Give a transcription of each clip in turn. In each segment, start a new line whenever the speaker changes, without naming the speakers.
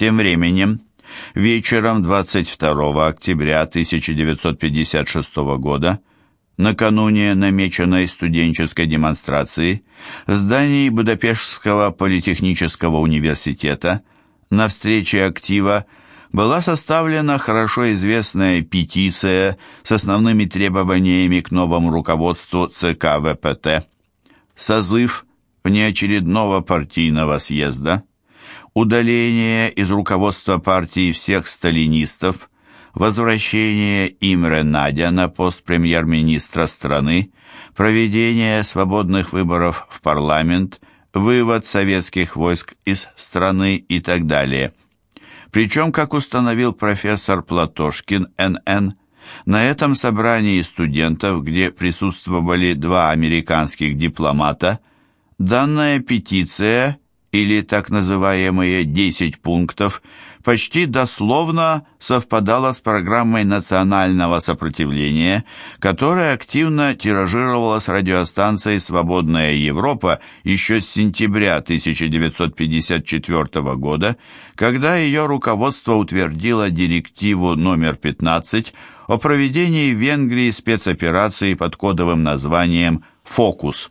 Тем временем, вечером 22 октября 1956 года, накануне намеченной студенческой демонстрации, в здании Будапештского политехнического университета на встрече актива была составлена хорошо известная петиция с основными требованиями к новому руководству ЦК ВПТ. Созыв внеочередного партийного съезда, удаление из руководства партии всех сталинистов, возвращение Имре Надя на пост премьер-министра страны, проведение свободных выборов в парламент, вывод советских войск из страны и так далее – причем, как установил профессор Платошкин, НН, на этом собрании студентов, где присутствовали два американских дипломата, данная петиция, или так называемые «10 пунктов», почти дословно совпадала с программой национального сопротивления, которая активно тиражировалась радиостанцией «Свободная Европа» еще с сентября 1954 года, когда ее руководство утвердило директиву номер 15 о проведении в Венгрии спецоперации под кодовым названием «Фокус».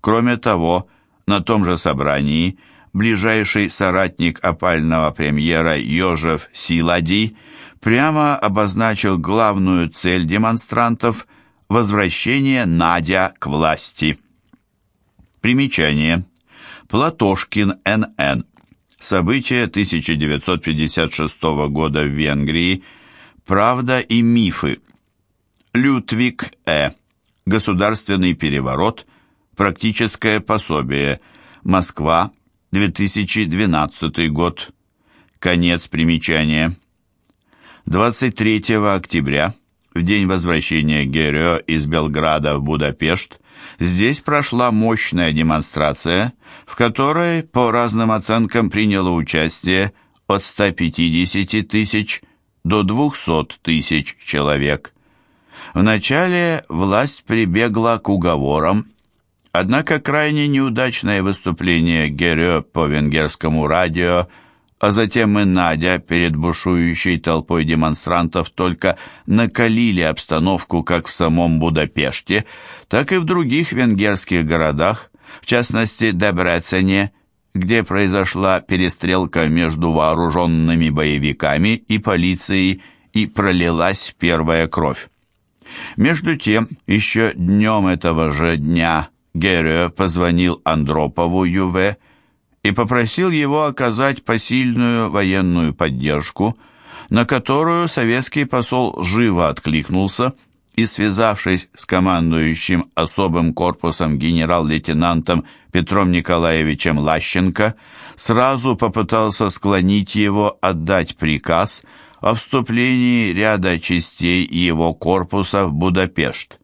Кроме того, на том же собрании – ближайший соратник опального премьера Йожев Силади прямо обозначил главную цель демонстрантов – возвращение Надя к власти. Примечание. Платошкин Н.Н. События 1956 года в Венгрии. Правда и мифы. Лютвик Э. Государственный переворот. Практическое пособие. Москва. 2012 год. Конец примечания. 23 октября, в день возвращения Герё из Белграда в Будапешт, здесь прошла мощная демонстрация, в которой, по разным оценкам, приняло участие от 150 тысяч до 200 тысяч человек. Вначале власть прибегла к уговорам Однако крайне неудачное выступление Герё по венгерскому радио, а затем и Надя перед бушующей толпой демонстрантов только накалили обстановку как в самом Будапеште, так и в других венгерских городах, в частности Дебрецене, где произошла перестрелка между вооруженными боевиками и полицией и пролилась первая кровь. Между тем, еще днем этого же дня Герё позвонил Андропову Юве и попросил его оказать посильную военную поддержку, на которую советский посол живо откликнулся и, связавшись с командующим особым корпусом генерал-лейтенантом Петром Николаевичем Лащенко, сразу попытался склонить его отдать приказ о вступлении ряда частей его корпуса в Будапешт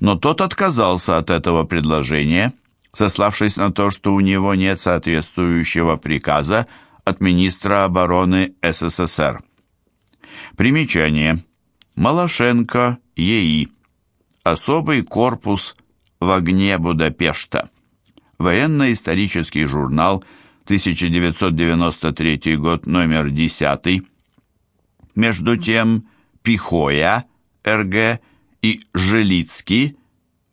но тот отказался от этого предложения, сославшись на то, что у него нет соответствующего приказа от министра обороны СССР. Примечание. Малашенко, ЕИ. Особый корпус в огне Будапешта. Военно-исторический журнал, 1993 год, номер 10. Между тем, Пихоя, РГ, и Жилицкий,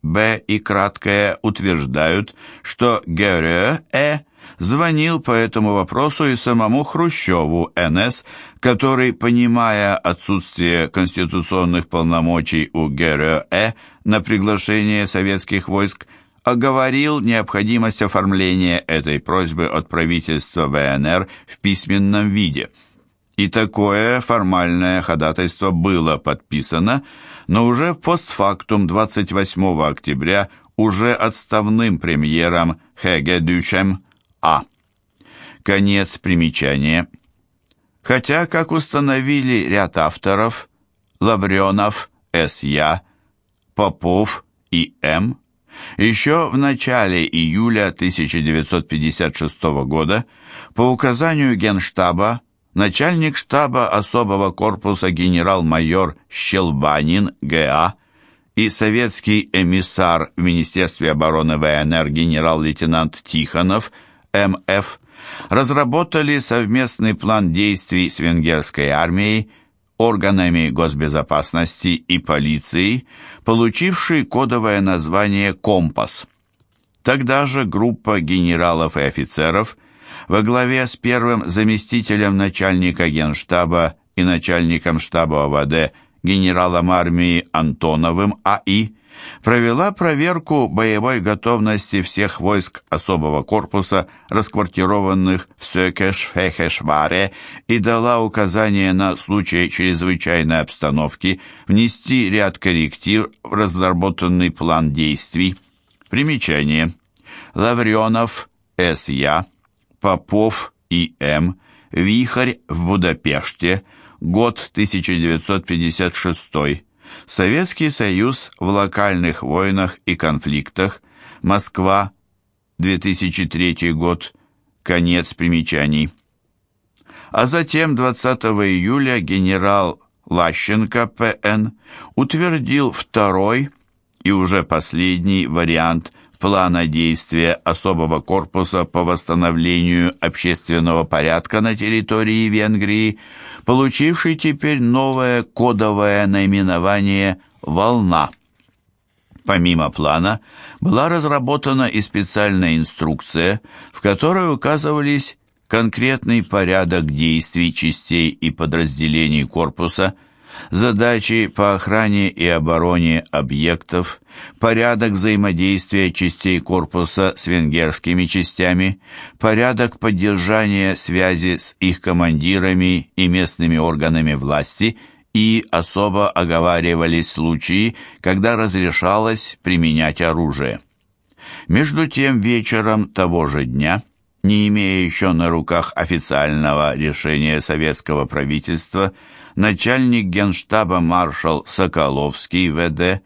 Б и краткое утверждают, что Герё Э звонил по этому вопросу и самому Хрущеву НС, который, понимая отсутствие конституционных полномочий у Герё Э на приглашение советских войск, оговорил необходимость оформления этой просьбы от правительства ВНР в письменном виде. И такое формальное ходатайство было подписано, но уже постфактум 28 октября уже отставным премьером Хеге Дючем А. Конец примечания. Хотя, как установили ряд авторов, Лавренов, С.Я., Попов и М., еще в начале июля 1956 года по указанию Генштаба начальник штаба особого корпуса генерал-майор Щелбанин Г.А. и советский эмиссар в Министерстве обороны ВНР генерал-лейтенант Тихонов М.Ф. разработали совместный план действий с венгерской армией, органами госбезопасности и полицией, получивший кодовое название «Компас». Тогда же группа генералов и офицеров во главе с первым заместителем начальника генштаба и начальником штаба ОВД генералом армии Антоновым А.И. провела проверку боевой готовности всех войск особого корпуса, расквартированных в Сёкеш-Фехешваре, и дала указание на случай чрезвычайной обстановки внести ряд корректив в разработанный план действий. Примечание. Лавренов, С.Я., Попов, И.М., Вихарь в Будапеште – Год 1956. Советский Союз в локальных войнах и конфликтах. Москва. 2003 год. Конец примечаний. А затем 20 июля генерал Лащенко П.Н. утвердил второй и уже последний вариант плана действия особого корпуса по восстановлению общественного порядка на территории Венгрии, получивший теперь новое кодовое наименование «Волна». Помимо плана, была разработана и специальная инструкция, в которой указывались конкретный порядок действий частей и подразделений корпуса – задачи по охране и обороне объектов, порядок взаимодействия частей корпуса с венгерскими частями, порядок поддержания связи с их командирами и местными органами власти и особо оговаривались случаи, когда разрешалось применять оружие. Между тем вечером того же дня – не имея еще на руках официального решения советского правительства, начальник генштаба маршал Соколовский ВД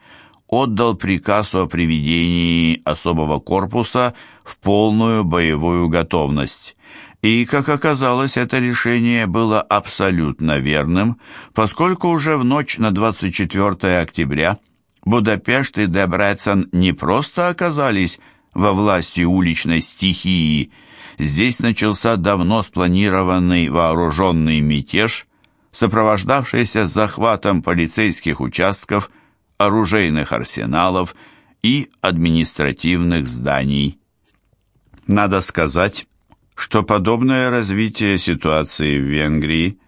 отдал приказ о приведении особого корпуса в полную боевую готовность. И, как оказалось, это решение было абсолютно верным, поскольку уже в ночь на 24 октября Будапешт и Дебрецен не просто оказались во власти уличной стихии, здесь начался давно спланированный вооруженный мятеж – сопровождавшийся захватом полицейских участков, оружейных арсеналов и административных зданий. Надо сказать, что подобное развитие ситуации в Венгрии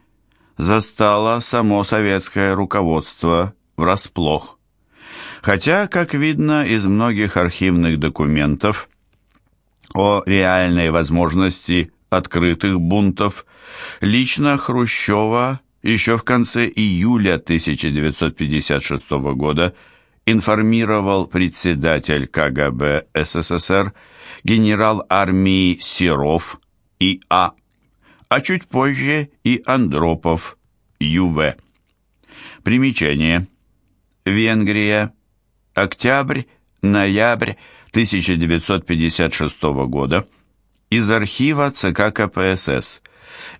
застало само советское руководство врасплох. Хотя, как видно из многих архивных документов, о реальной возможности открытых бунтов лично Хрущева еще в конце июля 1956 года информировал председатель КГБ СССР генерал армии Серов И.А., а чуть позже и Андропов Ю.В. Примечание. Венгрия. Октябрь-ноябрь 1956 года. Из архива ЦК КПСС.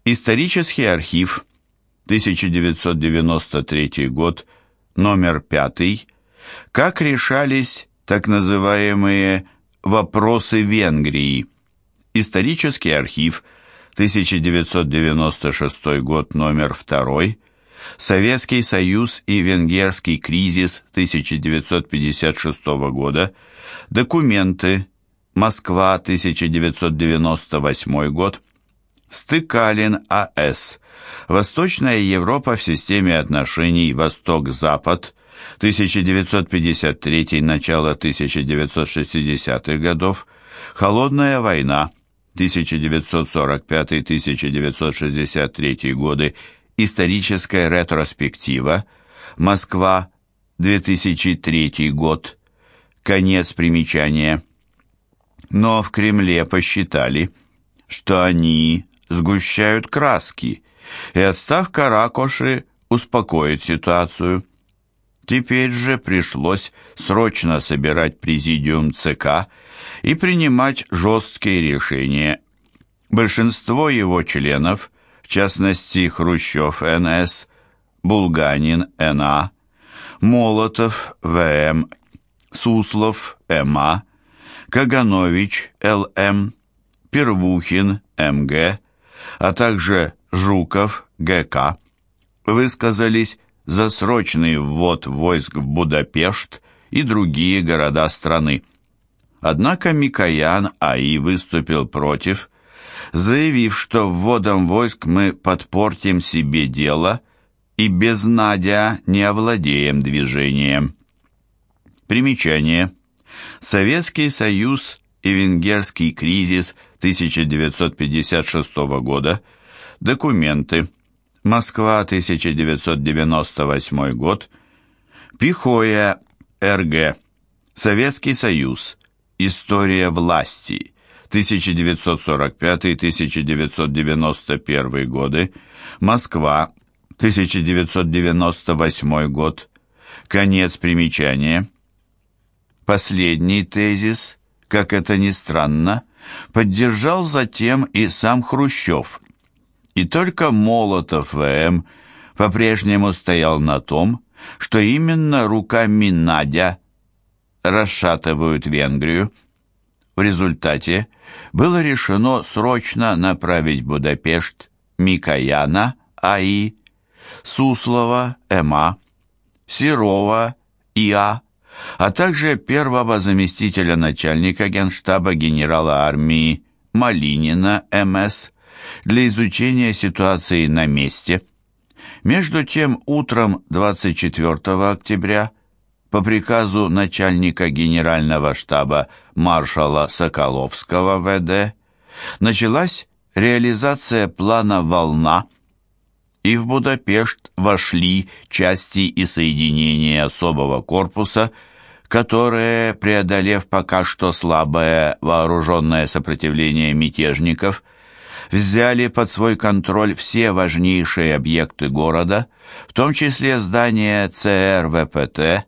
Исторический архив 1993 год, номер 5, как решались так называемые «вопросы Венгрии». Исторический архив, 1996 год, номер 2, Советский Союз и Венгерский кризис 1956 года, документы, Москва, 1998 год, Стыкалин А.С., Восточная Европа в системе отношений Восток-Запад 1953 начало 1960-х годов, Холодная война 1945-1963 годы, историческая ретроспектива, Москва 2003 год, конец примечания. Но в Кремле посчитали, что они сгущают краски – и отставка Ракоши успокоит ситуацию. Теперь же пришлось срочно собирать президиум ЦК и принимать жесткие решения. Большинство его членов, в частности Хрущев НС, Булганин НА, Молотов ВМ, Суслов МА, Каганович ЛМ, Первухин МГ, а также Жуков ГК высказались за срочный ввод войск в Будапешт и другие города страны. Однако Микоян АИ выступил против, заявив, что вводом войск мы подпортим себе дело и без Надя не овладеем движением. Примечание. Советский Союз и Венгерский кризис 1956 года. Документы. Москва, 1998 год. Пихоя, РГ. Советский Союз. История власти. 1945-1991 годы. Москва, 1998 год. Конец примечания. Последний тезис, как это ни странно, поддержал затем и сам Хрущев. И только Молотов ВМ по-прежнему стоял на том, что именно руками Надя расшатывают Венгрию. В результате было решено срочно направить в Будапешт Микояна А.И., Суслова М.А., Серова И.А., а также первого заместителя начальника генштаба генерала армии Малинина М.С. для изучения ситуации на месте. Между тем, утром 24 октября по приказу начальника генерального штаба маршала Соколовского ВД началась реализация плана «Волна», и в Будапешт вошли части и соединения особого корпуса, которые, преодолев пока что слабое вооруженное сопротивление мятежников, взяли под свой контроль все важнейшие объекты города, в том числе здания ЦРВПТ,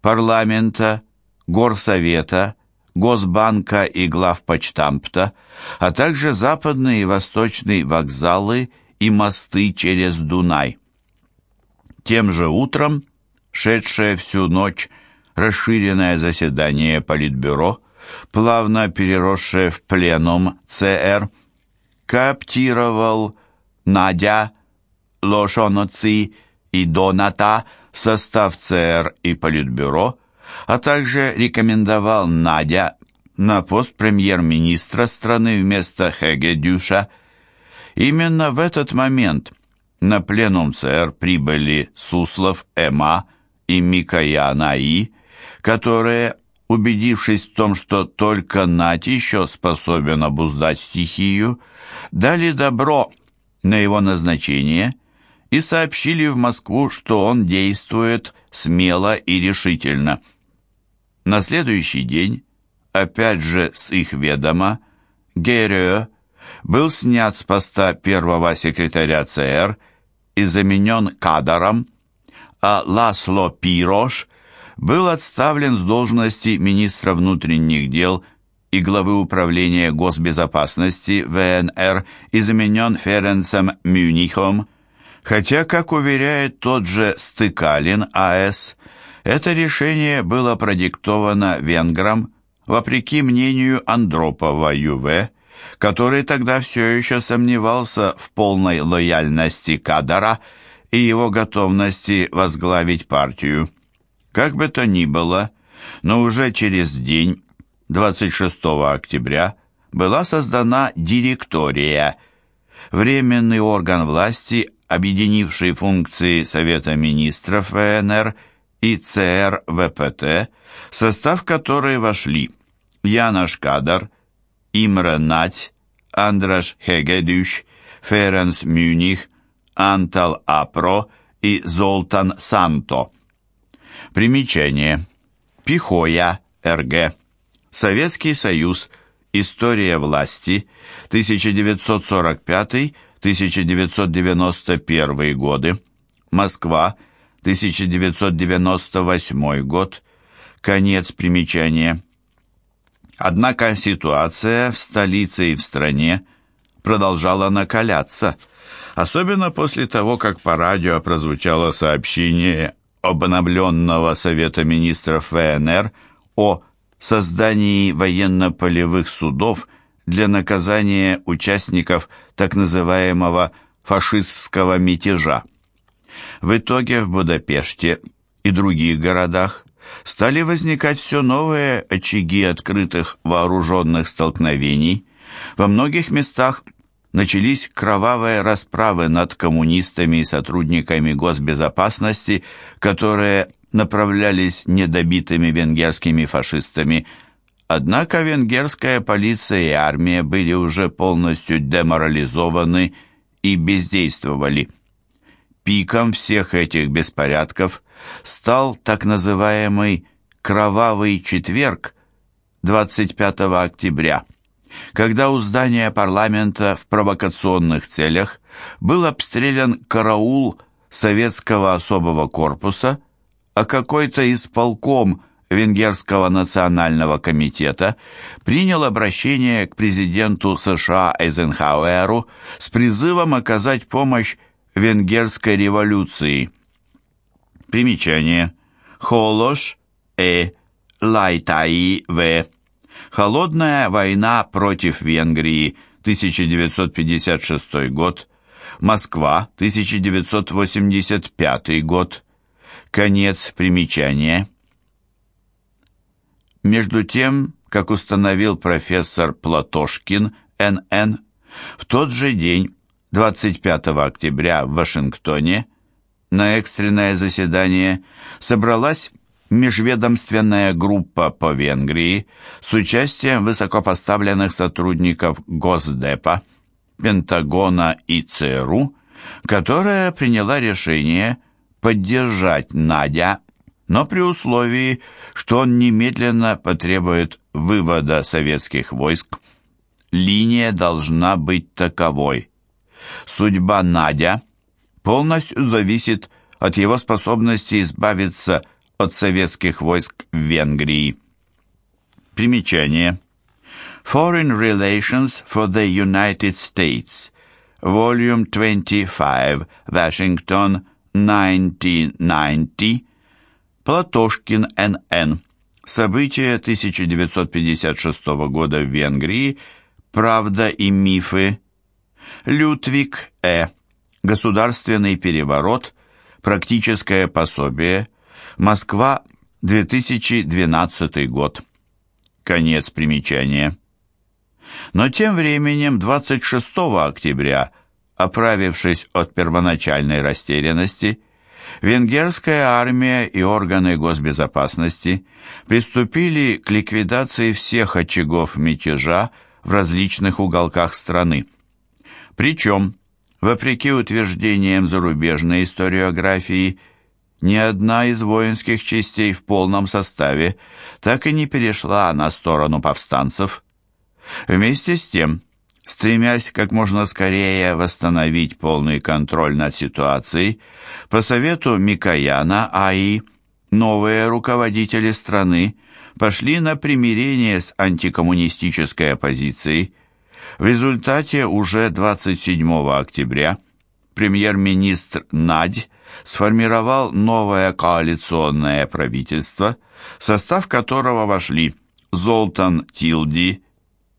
парламента, горсовета, Госбанка и главпочтампта, а также западные и восточные вокзалы и мосты через Дунай. Тем же утром, шедшее всю ночь, расширенное заседание Политбюро, плавно переросшее в пленум ЦР, кооптировал Надя, Лошоноци и Доната в состав ЦР и Политбюро, а также рекомендовал Надя на пост премьер-министра страны вместо Хегедюша Именно в этот момент на пленум ЦР прибыли Суслов Эма и Микоян АИ, которые, убедившись в том, что только Нать еще способен обуздать стихию, дали добро на его назначение и сообщили в Москву, что он действует смело и решительно. На следующий день, опять же с их ведома, Герё был снят с поста первого секретаря ЦР и заменен кадром, а Ласло Пирош был отставлен с должности министра внутренних дел и главы управления госбезопасности ВНР и заменен Ференцем Мюнихом, хотя, как уверяет тот же Стыкалин А.С., это решение было продиктовано венграм вопреки мнению Андропова Ю.В., который тогда все еще сомневался в полной лояльности Кадара и его готовности возглавить партию. Как бы то ни было, но уже через день, 26 октября, была создана директория, временный орган власти, объединивший функции Совета министров ВНР и ЦР ВПТ, в состав которой вошли Янош Кадар, Имре Нать, Андраш Хегедюш, Ференс Мюних, Антал Апро и Золтан Санто. Примечание. Пихоя, РГ. Советский Союз. История власти. 1945-1991 годы. Москва. 1998 год. Конец примечания. Однако ситуация в столице и в стране продолжала накаляться, особенно после того, как по радио прозвучало сообщение обновленного Совета министров ВНР о создании военно-полевых судов для наказания участников так называемого фашистского мятежа. В итоге в Будапеште и других городах стали возникать все новые очаги открытых вооруженных столкновений. Во многих местах начались кровавые расправы над коммунистами и сотрудниками госбезопасности, которые направлялись недобитыми венгерскими фашистами. Однако венгерская полиция и армия были уже полностью деморализованы и бездействовали. Пиком всех этих беспорядков стал так называемый «Кровавый четверг» 25 октября, когда у здания парламента в провокационных целях был обстрелян караул советского особого корпуса, а какой-то исполком Венгерского национального комитета принял обращение к президенту США Эйзенхауэру с призывом оказать помощь венгерской революции. Примечание. Холош э Лайтаи В. Холодная война против Венгрии, 1956 год. Москва, 1985 год. Конец примечания. Между тем, как установил профессор Платошкин, Н.Н., в тот же день 25 октября в Вашингтоне на экстренное заседание собралась межведомственная группа по Венгрии с участием высокопоставленных сотрудников Госдепа, Пентагона и ЦРУ, которая приняла решение поддержать Надя, но при условии, что он немедленно потребует вывода советских войск. Линия должна быть таковой. Судьба Надя полностью зависит от его способности избавиться от советских войск в Венгрии. Примечание. Foreign Relations for the United States. Volume 25. Washington, 1990. Платошкин, Н.Н. События 1956 года в Венгрии. Правда и мифы. Людвиг Э. Государственный переворот. Практическое пособие. Москва, 2012 год. Конец примечания. Но тем временем 26 октября, оправившись от первоначальной растерянности, венгерская армия и органы госбезопасности приступили к ликвидации всех очагов мятежа в различных уголках страны. Причем, вопреки утверждениям зарубежной историографии, ни одна из воинских частей в полном составе так и не перешла на сторону повстанцев. Вместе с тем, стремясь как можно скорее восстановить полный контроль над ситуацией, по совету Микояна АИ новые руководители страны пошли на примирение с антикоммунистической оппозицией, в результате уже 27 октября премьер-министр Надь сформировал новое коалиционное правительство, в состав которого вошли Золтан Тилди,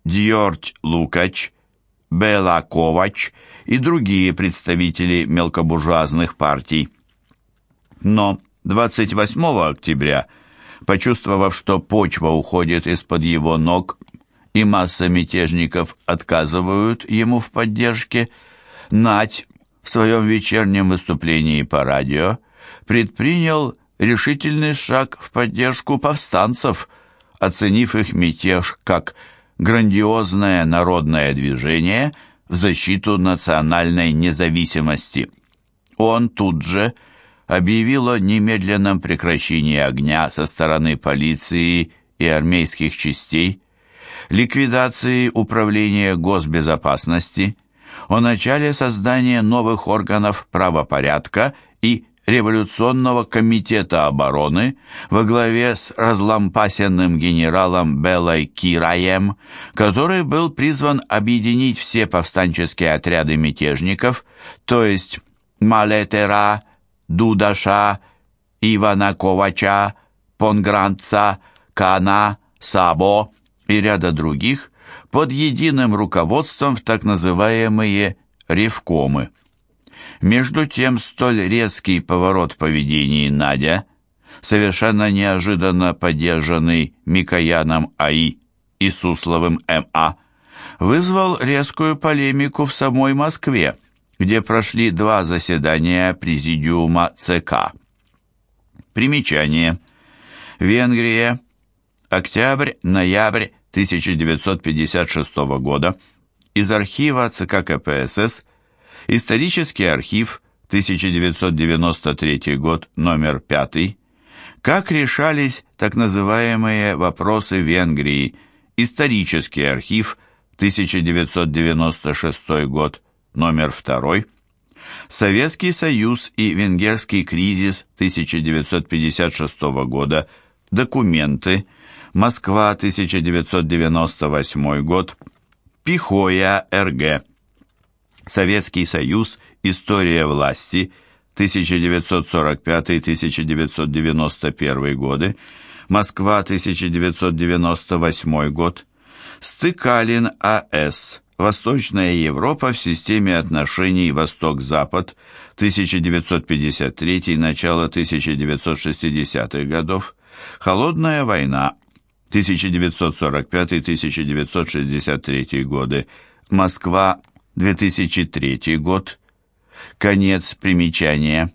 Дьордь Лукач, Бела Ковач и другие представители мелкобуржуазных партий. Но 28 октября, почувствовав, что почва уходит из-под его ног, и масса мятежников отказывают ему в поддержке, Нать в своем вечернем выступлении по радио предпринял решительный шаг в поддержку повстанцев, оценив их мятеж как грандиозное народное движение в защиту национальной независимости. Он тут же объявил о немедленном прекращении огня со стороны полиции и армейских частей, ликвидации управления госбезопасности, о начале создания новых органов правопорядка и революционного комитета обороны во главе с разлампасенным генералом Белой Кираем, который был призван объединить все повстанческие отряды мятежников, то есть Малетера, Дудаша, Ивана Ковача, Понгранца, Кана, Сабо, и ряда других под единым руководством в так называемые ревкомы. Между тем, столь резкий поворот в Надя, совершенно неожиданно поддержанный Микояном А.И. и Сусловым М.А., вызвал резкую полемику в самой Москве, где прошли два заседания Президиума ЦК. Примечание. Венгрия. Октябрь-ноябрь 1956 года. Из архива ЦК КПСС. Исторический архив, 1993 год, номер 5. Как решались так называемые вопросы Венгрии. Исторический архив, 1996 год, номер 2. Советский Союз и Венгерский кризис 1956 года. Документы. Москва, 1998 год. Пихоя, РГ. Советский Союз. История власти. 1945-1991 годы. Москва, 1998 год. Стыкалин А.С. Восточная Европа в системе отношений Восток-Запад 1953 начало 1960-х годов. Холодная война 1945-1963 годы. Москва 2003 год. Конец примечания.